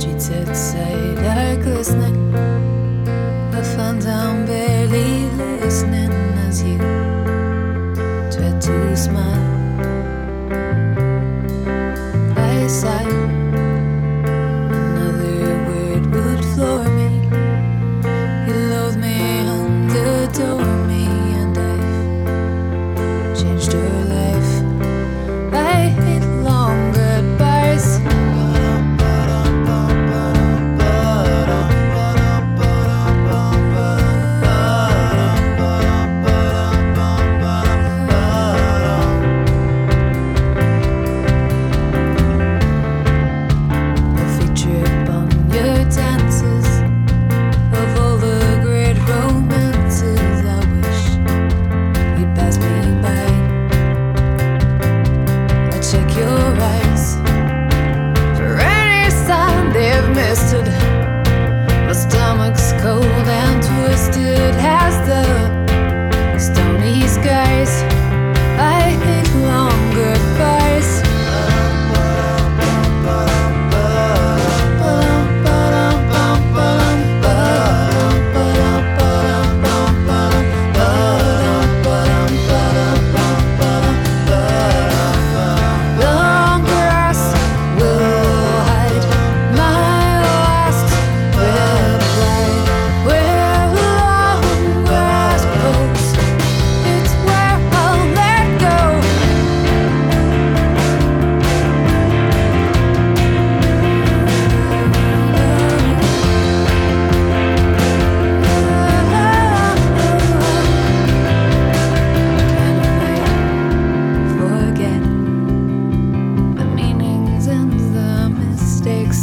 streets outside are glistening. But fun down barely listening as you try to smile.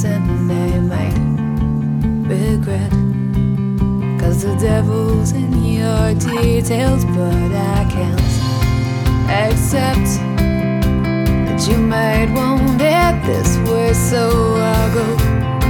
and I might regret. Cause the devil's in your details, but I can't accept that you might want it this way, so I'll go.